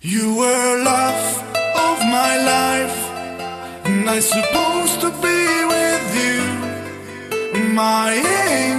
You were love of my life, and I supposed to be with you, my angel.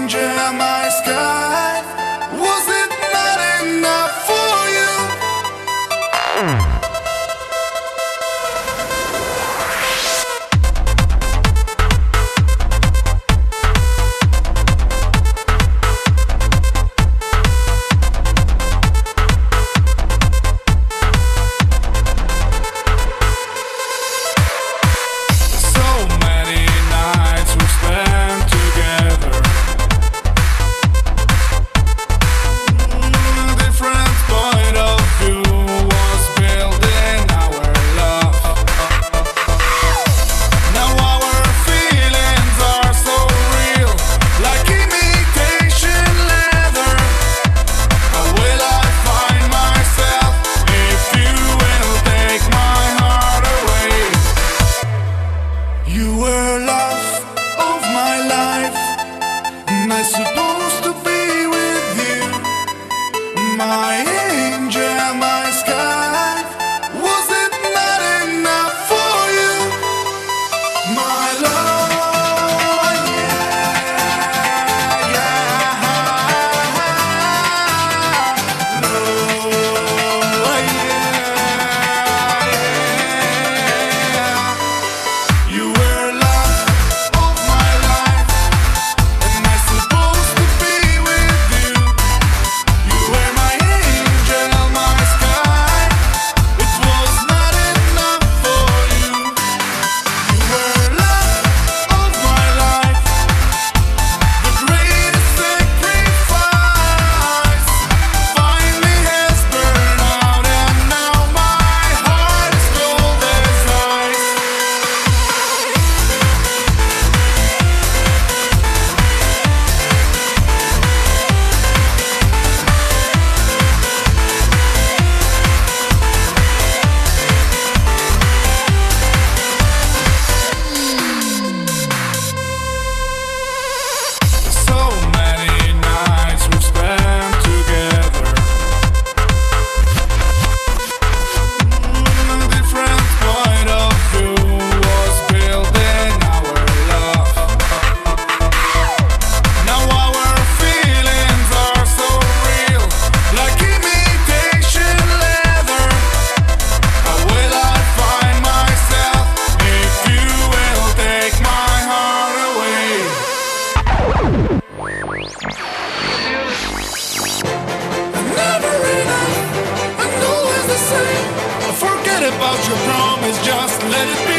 de tudo. about your promise, just let it be.